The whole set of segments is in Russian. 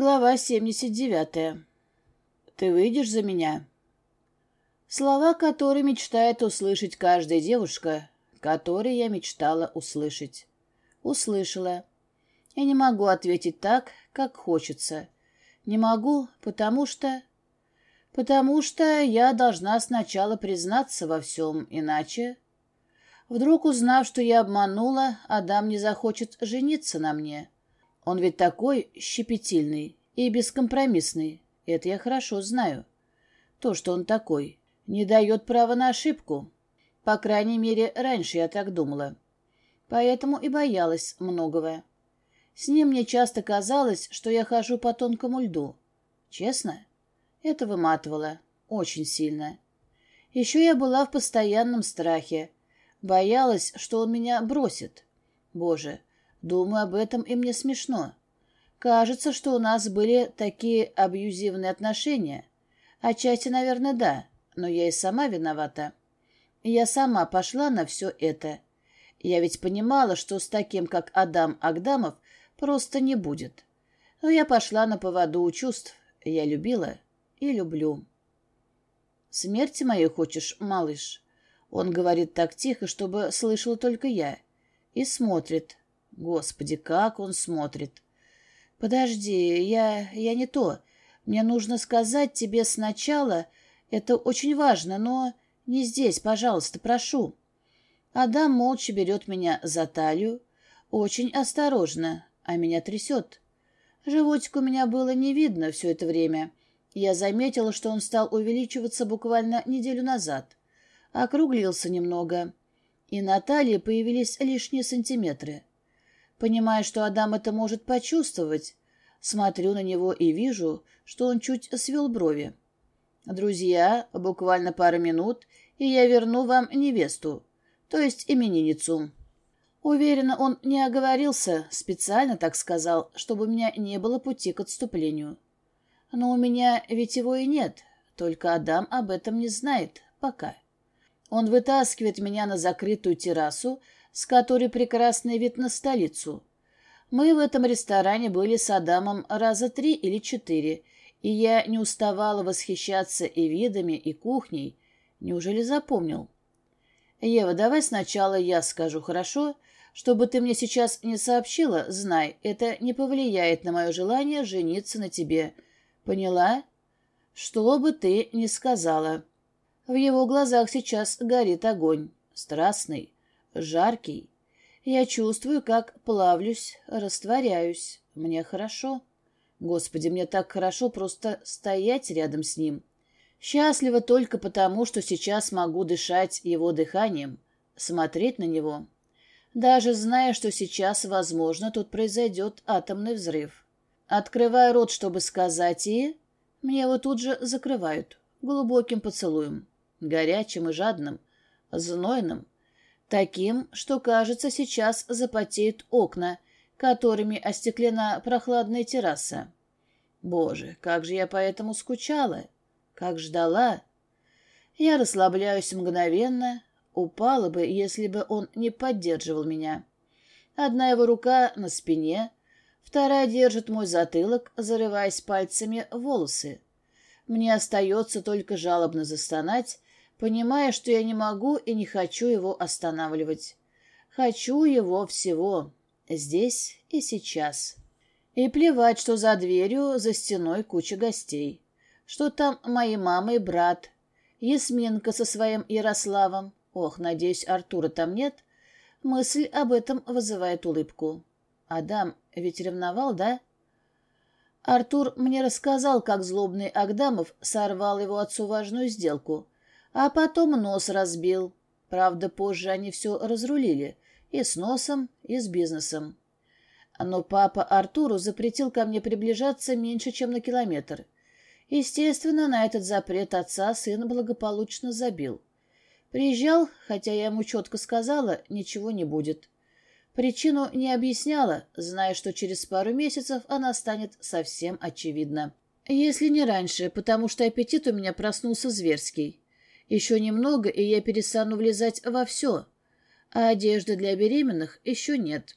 Глава 79. Ты выйдешь за меня? Слова, которые мечтает услышать каждая девушка, которые я мечтала услышать. Услышала. Я не могу ответить так, как хочется. Не могу, потому что... Потому что я должна сначала признаться во всем, иначе... Вдруг, узнав, что я обманула, Адам не захочет жениться на мне. Он ведь такой щепетильный и бескомпромиссный. Это я хорошо знаю. То, что он такой, не дает права на ошибку. По крайней мере, раньше я так думала. Поэтому и боялась многого. С ним мне часто казалось, что я хожу по тонкому льду. Честно? Это выматывало. Очень сильно. Еще я была в постоянном страхе. Боялась, что он меня бросит. Боже, Думаю об этом, и мне смешно. Кажется, что у нас были такие абьюзивные отношения. Отчасти, наверное, да, но я и сама виновата. Я сама пошла на все это. Я ведь понимала, что с таким, как Адам Агдамов, просто не будет. Но я пошла на поводу у чувств. Я любила и люблю. «Смерти моей хочешь, малыш?» Он говорит так тихо, чтобы слышала только я. И смотрит, Господи, как он смотрит. Подожди, я... я не то. Мне нужно сказать тебе сначала. Это очень важно, но не здесь, пожалуйста, прошу. Адам молча берет меня за талию. Очень осторожно, а меня трясет. Животик у меня было не видно все это время. Я заметила, что он стал увеличиваться буквально неделю назад. Округлился немного. И на талии появились лишние сантиметры. Понимая, что Адам это может почувствовать, смотрю на него и вижу, что он чуть свел брови. «Друзья, буквально пара минут, и я верну вам невесту, то есть именинницу». Уверена, он не оговорился, специально так сказал, чтобы у меня не было пути к отступлению. Но у меня ведь его и нет, только Адам об этом не знает пока. Он вытаскивает меня на закрытую террасу, с которой прекрасный вид на столицу. Мы в этом ресторане были с Адамом раза три или четыре, и я не уставала восхищаться и видами, и кухней. Неужели запомнил? «Ева, давай сначала я скажу, хорошо? Чтобы ты мне сейчас не сообщила, знай, это не повлияет на мое желание жениться на тебе. Поняла? Что бы ты ни сказала». В его глазах сейчас горит огонь, страстный, жаркий. Я чувствую, как плавлюсь, растворяюсь. Мне хорошо. Господи, мне так хорошо просто стоять рядом с ним. Счастлива только потому, что сейчас могу дышать его дыханием, смотреть на него. Даже зная, что сейчас, возможно, тут произойдет атомный взрыв. Открываю рот, чтобы сказать «и», мне его тут же закрывают глубоким поцелуем, горячим и жадным, знойным, Таким, что, кажется, сейчас запотеют окна, которыми остеклена прохладная терраса. Боже, как же я поэтому скучала, как ждала. Я расслабляюсь мгновенно, упала бы, если бы он не поддерживал меня. Одна его рука на спине, вторая держит мой затылок, зарываясь пальцами в волосы. Мне остается только жалобно застонать, понимая, что я не могу и не хочу его останавливать. Хочу его всего, здесь и сейчас. И плевать, что за дверью, за стеной куча гостей. Что там мои мама и брат, Ясминка со своим Ярославом. Ох, надеюсь, Артура там нет. Мысль об этом вызывает улыбку. Адам ведь ревновал, да? Артур мне рассказал, как злобный Агдамов сорвал его отцу важную сделку — а потом нос разбил. Правда, позже они все разрулили. И с носом, и с бизнесом. Но папа Артуру запретил ко мне приближаться меньше, чем на километр. Естественно, на этот запрет отца сын благополучно забил. Приезжал, хотя я ему четко сказала, ничего не будет. Причину не объясняла, зная, что через пару месяцев она станет совсем очевидна. Если не раньше, потому что аппетит у меня проснулся зверский. Еще немного, и я перестану влезать во все, а одежды для беременных еще нет.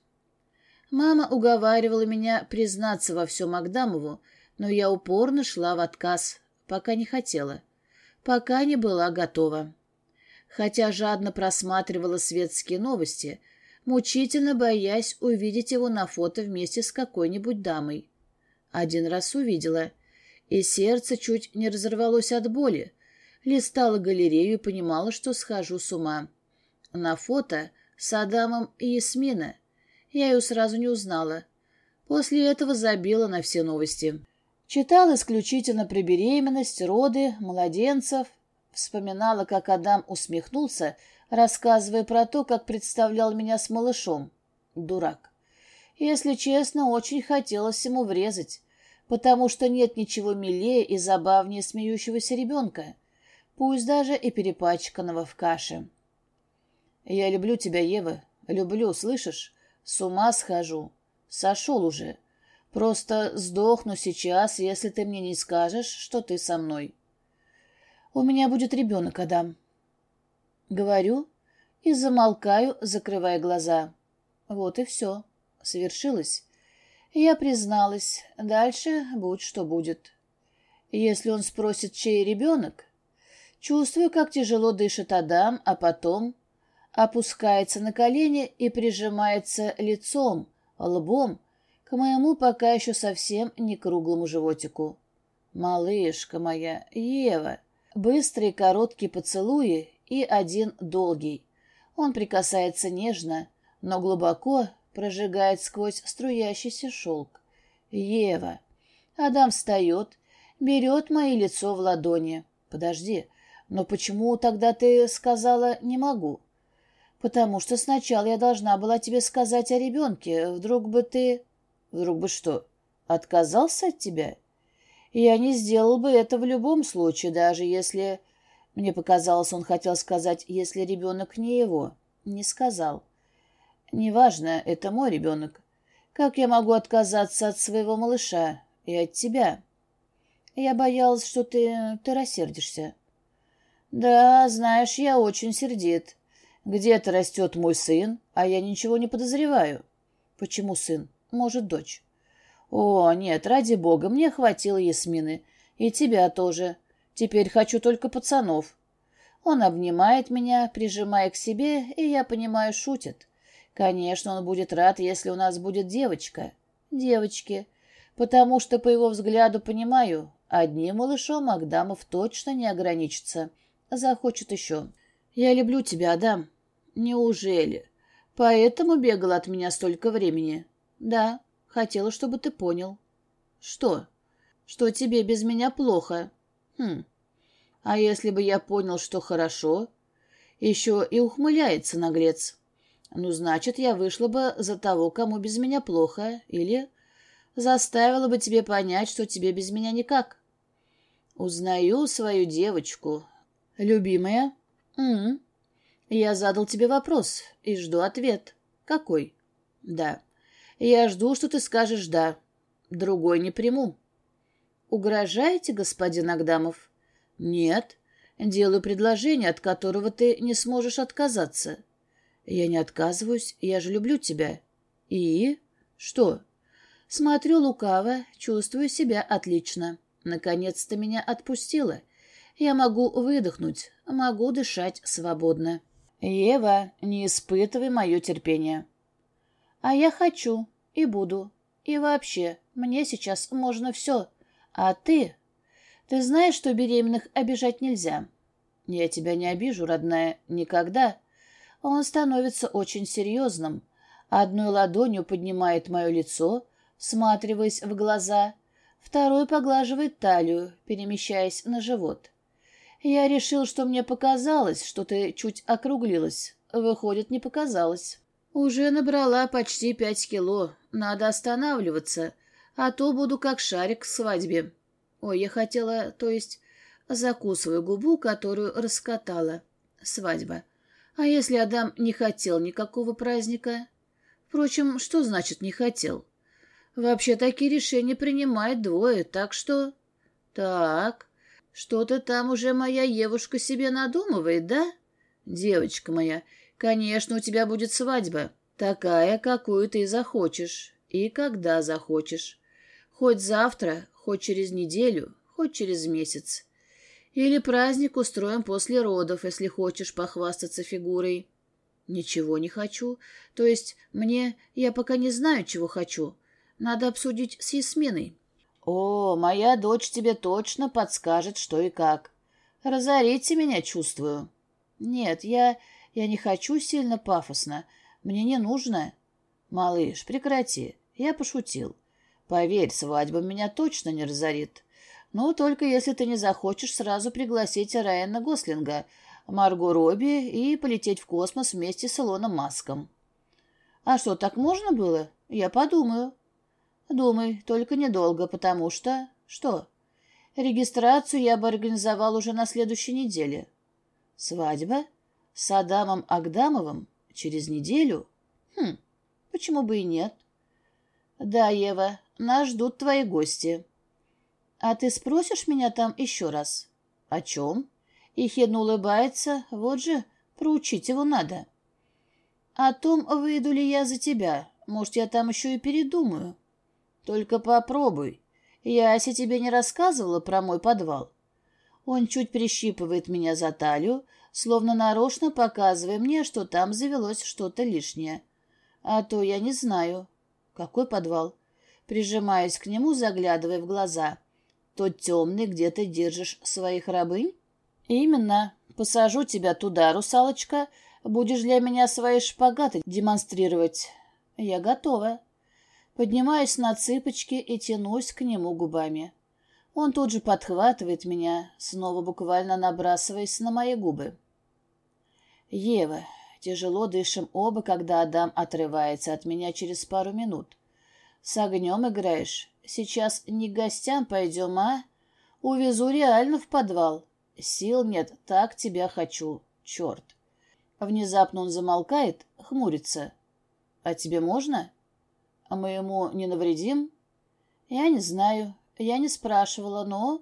Мама уговаривала меня признаться во всем Агдамову, но я упорно шла в отказ, пока не хотела, пока не была готова. Хотя жадно просматривала светские новости, мучительно боясь увидеть его на фото вместе с какой-нибудь дамой. Один раз увидела, и сердце чуть не разорвалось от боли. Листала галерею и понимала, что схожу с ума. На фото с Адамом и Ясмина. Я ее сразу не узнала. После этого забила на все новости. Читала исключительно про беременность, роды, младенцев. Вспоминала, как Адам усмехнулся, рассказывая про то, как представлял меня с малышом. Дурак. Если честно, очень хотелось ему врезать, потому что нет ничего милее и забавнее смеющегося ребенка, пусть даже и перепачканного в каше. «Я люблю тебя, Ева, люблю, слышишь? С ума схожу. Сошел уже. Просто сдохну сейчас, если ты мне не скажешь, что ты со мной. У меня будет ребенок, Адам». Говорю и замолкаю, закрывая глаза. Вот и все. Совершилось. Я призналась. Дальше будь что будет. Если он спросит, чей ребенок, чувствую, как тяжело дышит Адам, а потом опускается на колени и прижимается лицом, лбом к моему пока еще совсем не круглому животику. «Малышка моя, Ева!» Быстрые короткие поцелуи и один долгий. Он прикасается нежно, но глубоко прожигает сквозь струящийся шелк. «Ева!» Адам встает, берет мое лицо в ладони. «Подожди, но почему тогда ты сказала «не могу»?» «Потому что сначала я должна была тебе сказать о ребенке. Вдруг бы ты...» «Вдруг бы что, отказался от тебя?» «Я не сделал бы это в любом случае, даже если...» Мне показалось, он хотел сказать, если ребенок не его. Не сказал. «Неважно, это мой ребенок. Как я могу отказаться от своего малыша и от тебя?» «Я боялась, что ты... ты рассердишься». «Да, знаешь, я очень сердит. Где-то растет мой сын, а я ничего не подозреваю. Почему сын? Может, дочь? О, нет, ради бога, мне хватило Ясмины. И тебя тоже. Теперь хочу только пацанов. Он обнимает меня, прижимая к себе, и я понимаю, шутит. Конечно, он будет рад, если у нас будет девочка. Девочки. Потому что, по его взгляду, понимаю, одним малышом Агдамов точно не ограничится. Захочет еще. «Я люблю тебя, Адам». «Неужели? Поэтому бегал от меня столько времени?» «Да, хотела, чтобы ты понял». «Что?» «Что тебе без меня плохо?» «Хм. А если бы я понял, что хорошо?» Еще и ухмыляется наглец. «Ну, значит, я вышла бы за того, кому без меня плохо, или заставила бы тебе понять, что тебе без меня никак». «Узнаю свою девочку. Любимая?» «М Я задал тебе вопрос и жду ответ. Какой?» «Да. Я жду, что ты скажешь «да». Другой не приму». «Угрожаете, господин Агдамов?» «Нет. Делаю предложение, от которого ты не сможешь отказаться». «Я не отказываюсь, я же люблю тебя». «И?» «Что?» Смотрю лукаво, чувствую себя отлично. Наконец-то меня отпустило. Я могу выдохнуть, могу дышать свободно. Ева, не испытывай мое терпение. А я хочу и буду. И вообще, мне сейчас можно все. А ты? Ты знаешь, что беременных обижать нельзя? Я тебя не обижу, родная, никогда. Он становится очень серьезным. Одной ладонью поднимает мое лицо, всматриваясь в глаза, второй поглаживает талию, перемещаясь на живот. Я решил, что мне показалось, что ты чуть округлилась. Выходит, не показалось. Уже набрала почти пять кило. Надо останавливаться, а то буду как шарик к свадьбе. Ой, я хотела, то есть, закусываю губу, которую раскатала. Свадьба. А если Адам не хотел никакого праздника? Впрочем, что значит «не хотел»? Вообще такие решения принимает двое, так что... Так, что-то там уже моя Евушка себе надумывает, да? Девочка моя, конечно, у тебя будет свадьба. Такая, какую ты захочешь и когда захочешь. Хоть завтра, хоть через неделю, хоть через месяц. Или праздник устроим после родов, если хочешь похвастаться фигурой. Ничего не хочу. То есть мне... Я пока не знаю, чего хочу. Надо обсудить с Ясминой. О, моя дочь тебе точно подскажет, что и как. Разорите меня, чувствую. Нет, я... Я не хочу сильно пафосно. Мне не нужно. Малыш, прекрати. Я пошутил. Поверь, свадьба меня точно не разорит. Ну, только если ты не захочешь сразу пригласить Райана Гослинга, Марго Робби и полететь в космос вместе с Илоном Маском. А что, так можно было? Я подумаю. Думай, только недолго, потому что... Что? Регистрацию я бы организовал уже на следующей неделе. Свадьба? С Адамом Агдамовым? Через неделю? Хм, почему бы и нет? Да, Ева, нас ждут твои гости. А ты спросишь меня там еще раз? О чем? И Хедна улыбается. Вот же, проучить его надо. О том, выйду ли я за тебя. Может, я там еще и передумаю. Только попробуй. Яся тебе не рассказывала про мой подвал? Он чуть прищипывает меня за талию, словно нарочно показывая мне, что там завелось что-то лишнее. А то я не знаю. Какой подвал? Прижимаюсь к нему, заглядывая в глаза. Тот темный, где ты держишь своих рабынь? Именно. Посажу тебя туда, русалочка. Будешь для меня свои шпагаты демонстрировать. Я готова. Поднимаюсь на цыпочки и тянусь к нему губами. Он тут же подхватывает меня, снова буквально набрасываясь на мои губы. Ева, тяжело дышим оба, когда Адам отрывается от меня через пару минут. С огнем играешь? Сейчас не к гостям пойдем, а? Увезу реально в подвал. Сил нет, так тебя хочу. Черт. Внезапно он замолкает, хмурится. А тебе можно? А мы ему не навредим? Я не знаю. Я не спрашивала, но...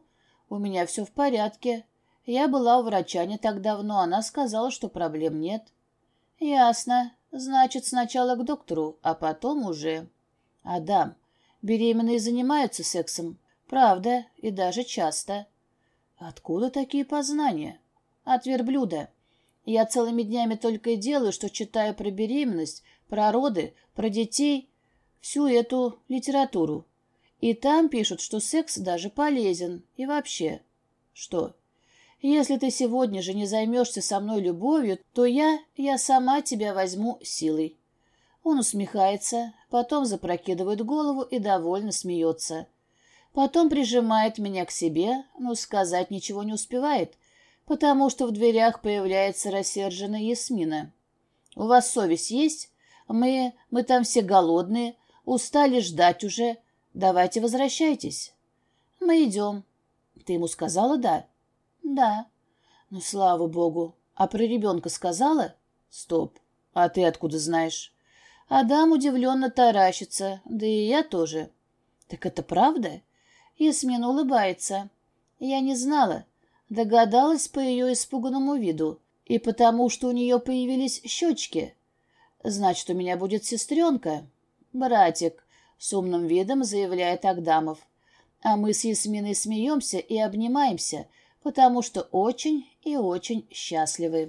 У меня все в порядке. Я была у врача не так давно, она сказала, что проблем нет. Ясно. Значит, сначала к доктору, а потом уже... Адам, беременные занимаются сексом. Правда, и даже часто. Откуда такие познания? От верблюда. Я целыми днями только и делаю, что читаю про беременность, про роды, про детей, всю эту литературу. И там пишут, что секс даже полезен. И вообще. Что? Если ты сегодня же не займешься со мной любовью, то я, я сама тебя возьму силой. Он усмехается, потом запрокидывает голову и довольно смеется. Потом прижимает меня к себе, но сказать ничего не успевает, потому что в дверях появляется рассерженная Ясмина. «У вас совесть есть? Мы... мы там все голодные, устали ждать уже. Давайте возвращайтесь». «Мы идем». «Ты ему сказала «да»?» «Да». «Ну, слава богу. А про ребенка сказала?» «Стоп. А ты откуда знаешь?» Адам удивленно таращится, да и я тоже. «Так это правда?» Ясмин улыбается. «Я не знала. Догадалась по ее испуганному виду и потому, что у нее появились щечки. Значит, у меня будет сестренка. Братик», — с умным видом заявляет Агдамов. А мы с Ясминой смеемся и обнимаемся, потому что очень и очень счастливы.